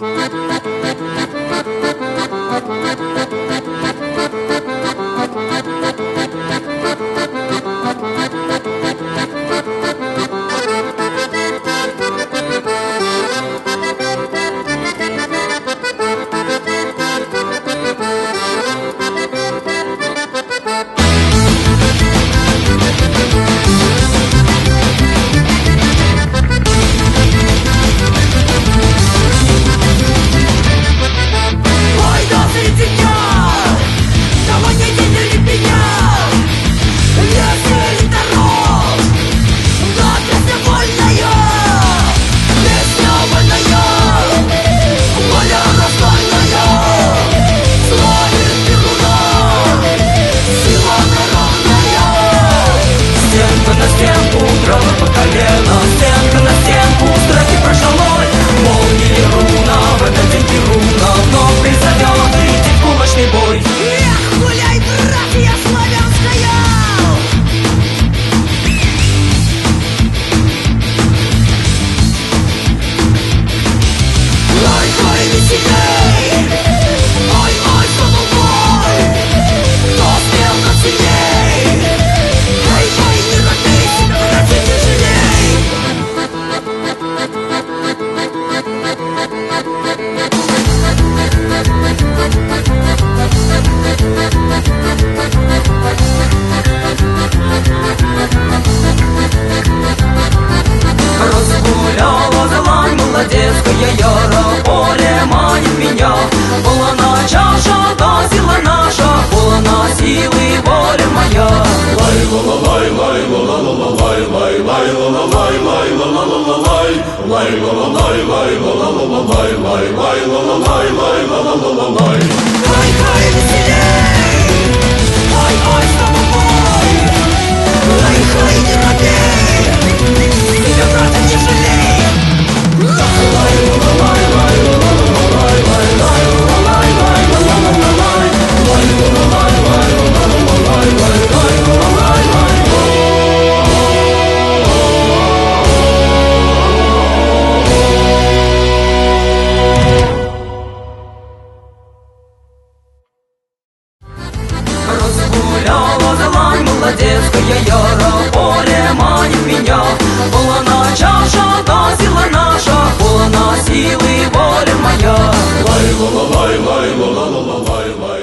Thank you. la lay lay la la la la lay lay lay la la lay lay la la la la lay lay la la lay lay la la la la lay lay lay la la lay lay la la la lay мань, молодец, я яра, поле мань меня. Полона чаша, та сила наша, полона силы воля моя. Лай, лай, лай, лай, лай, лай, лай, лай.